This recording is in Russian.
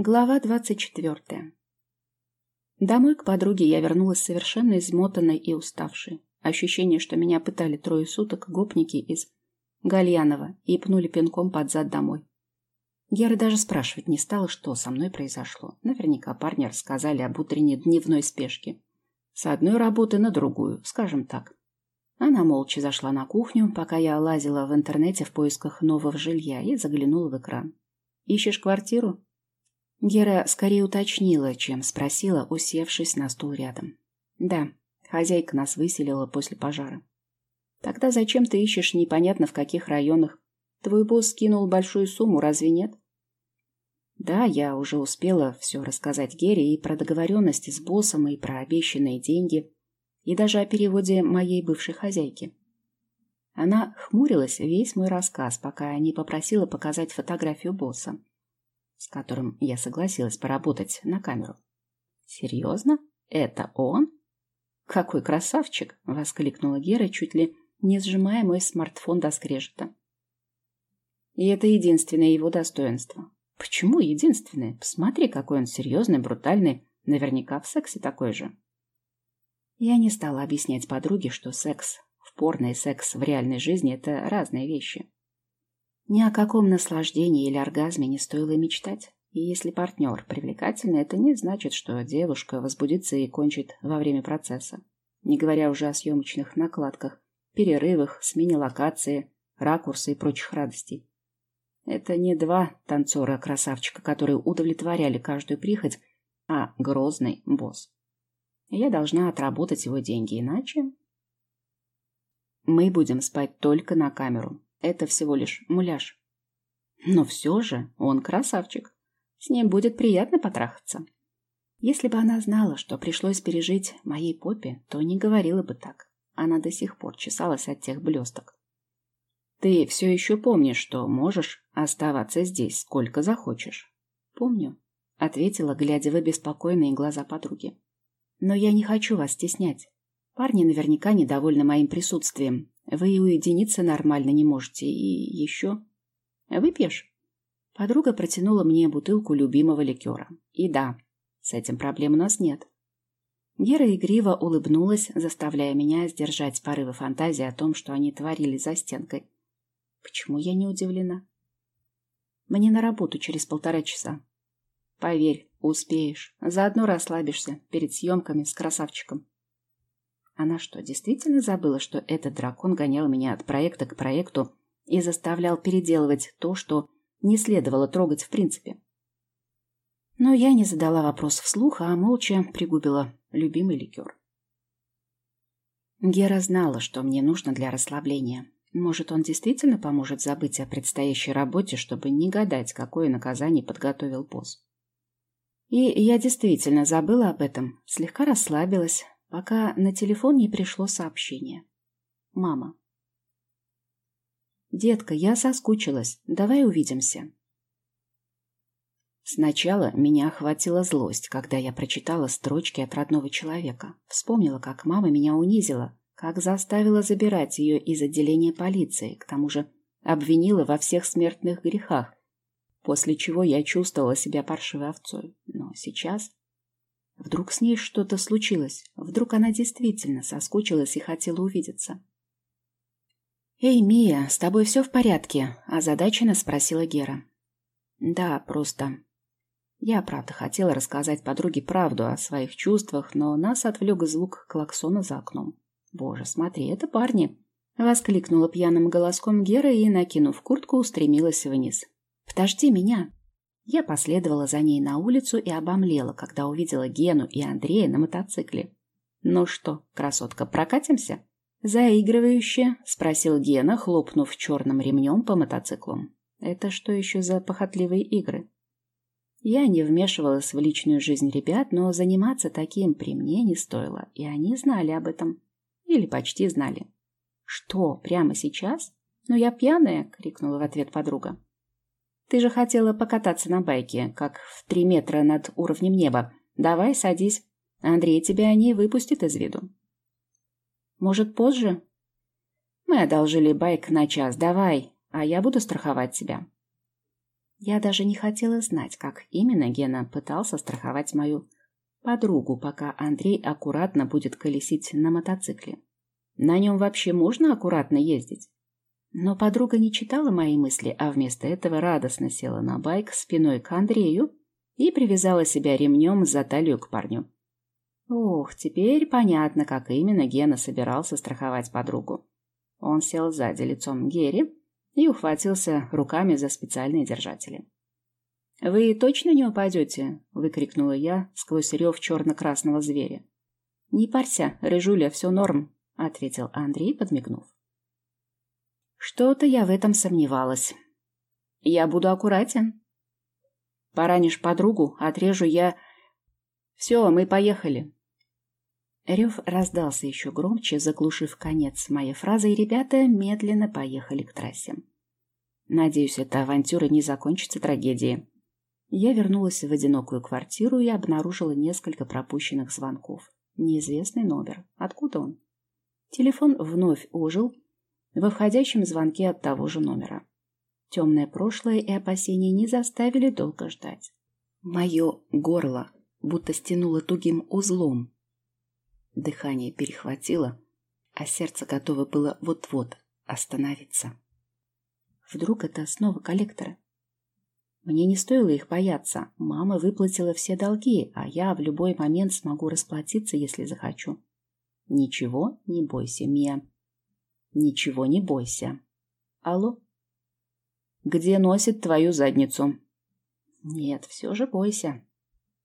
Глава двадцать четвертая. Домой к подруге я вернулась совершенно измотанной и уставшей. Ощущение, что меня пытали трое суток гопники из Гальянова и пнули пинком под зад домой. Гера даже спрашивать не стала, что со мной произошло. Наверняка парни рассказали об утренней дневной спешке. С одной работы на другую, скажем так. Она молча зашла на кухню, пока я лазила в интернете в поисках нового жилья и заглянула в экран. «Ищешь квартиру?» Гера скорее уточнила, чем спросила, усевшись на стул рядом. «Да, хозяйка нас выселила после пожара». «Тогда зачем ты ищешь непонятно в каких районах? Твой босс скинул большую сумму, разве нет?» Да, я уже успела все рассказать Гере и про договоренности с боссом, и про обещанные деньги, и даже о переводе моей бывшей хозяйки. Она хмурилась весь мой рассказ, пока не попросила показать фотографию босса с которым я согласилась поработать на камеру. «Серьезно? Это он?» «Какой красавчик!» — воскликнула Гера, чуть ли не сжимая мой смартфон до скрежета. И это единственное его достоинство. Почему единственное? Посмотри, какой он серьезный, брутальный. Наверняка в сексе такой же. Я не стала объяснять подруге, что секс в порно и секс в реальной жизни – это разные вещи. Ни о каком наслаждении или оргазме не стоило мечтать. И если партнер привлекательный, это не значит, что девушка возбудится и кончит во время процесса. Не говоря уже о съемочных накладках, перерывах, смене локации, ракурса и прочих радостей. Это не два танцора-красавчика, которые удовлетворяли каждую прихоть, а грозный босс. Я должна отработать его деньги, иначе... Мы будем спать только на камеру, это всего лишь муляж. Но все же он красавчик. С ним будет приятно потрахаться. Если бы она знала, что пришлось пережить моей попе, то не говорила бы так. Она до сих пор чесалась от тех блесток. Ты все еще помнишь, что можешь оставаться здесь сколько захочешь? Помню, ответила, глядя в обеспокоенные глаза подруги. Но я не хочу вас стеснять. Парни наверняка недовольны моим присутствием, вы и уединиться нормально не можете. И еще... Выпьешь? Подруга протянула мне бутылку любимого ликера. И да, с этим проблем у нас нет. Гера игриво улыбнулась, заставляя меня сдержать порывы фантазии о том, что они творили за стенкой. Почему я не удивлена? Мне на работу через полтора часа. Поверь, успеешь. Заодно расслабишься перед съемками с красавчиком. Она что, действительно забыла, что этот дракон гонял меня от проекта к проекту и заставлял переделывать то, что не следовало трогать в принципе? Но я не задала вопрос вслух, а молча пригубила любимый ликер. Гера знала, что мне нужно для расслабления. Может, он действительно поможет забыть о предстоящей работе, чтобы не гадать, какое наказание подготовил босс. И я действительно забыла об этом, слегка расслабилась, пока на телефон не пришло сообщение. Мама. «Детка, я соскучилась. Давай увидимся». Сначала меня охватила злость, когда я прочитала строчки от родного человека. Вспомнила, как мама меня унизила, как заставила забирать ее из отделения полиции, к тому же обвинила во всех смертных грехах, после чего я чувствовала себя паршивой овцой. Но сейчас Вдруг с ней что-то случилось? Вдруг она действительно соскучилась и хотела увидеться? «Эй, Мия, с тобой все в порядке?» – озадаченно спросила Гера. «Да, просто...» Я, правда, хотела рассказать подруге правду о своих чувствах, но нас отвлек звук клаксона за окном. «Боже, смотри, это парни!» – воскликнула пьяным голоском Гера и, накинув куртку, устремилась вниз. «Подожди меня!» Я последовала за ней на улицу и обомлела, когда увидела Гену и Андрея на мотоцикле. «Ну что, красотка, прокатимся?» «Заигрывающе?» — спросил Гена, хлопнув черным ремнем по мотоциклу. «Это что еще за похотливые игры?» Я не вмешивалась в личную жизнь ребят, но заниматься таким при мне не стоило, и они знали об этом. Или почти знали. «Что, прямо сейчас?» «Ну я пьяная!» — крикнула в ответ подруга. Ты же хотела покататься на байке, как в три метра над уровнем неба. Давай, садись. Андрей тебя не выпустит из виду. Может, позже? Мы одолжили байк на час. Давай, а я буду страховать тебя. Я даже не хотела знать, как именно Гена пытался страховать мою подругу, пока Андрей аккуратно будет колесить на мотоцикле. На нем вообще можно аккуратно ездить? Но подруга не читала мои мысли, а вместо этого радостно села на байк спиной к Андрею и привязала себя ремнем за талию к парню. Ох, теперь понятно, как именно Гена собирался страховать подругу. Он сел сзади лицом к Гере и ухватился руками за специальные держатели. «Вы точно не упадете?» — выкрикнула я сквозь рев черно-красного зверя. «Не парься, рыжуля, все норм», — ответил Андрей, подмигнув. Что-то я в этом сомневалась. «Я буду аккуратен». «Поранишь подругу, отрежу я...» «Все, мы поехали». Рев раздался еще громче, заглушив конец моей фразы, и ребята медленно поехали к трассе. Надеюсь, эта авантюра не закончится трагедией. Я вернулась в одинокую квартиру и обнаружила несколько пропущенных звонков. Неизвестный номер. Откуда он? Телефон вновь ожил во входящем звонке от того же номера. Темное прошлое и опасения не заставили долго ждать. Мое горло будто стянуло тугим узлом. Дыхание перехватило, а сердце готово было вот-вот остановиться. Вдруг это снова коллекторы? Мне не стоило их бояться. Мама выплатила все долги, а я в любой момент смогу расплатиться, если захочу. Ничего не бойся, Мия. Ничего не бойся. Алло? Где носит твою задницу? Нет, все же бойся.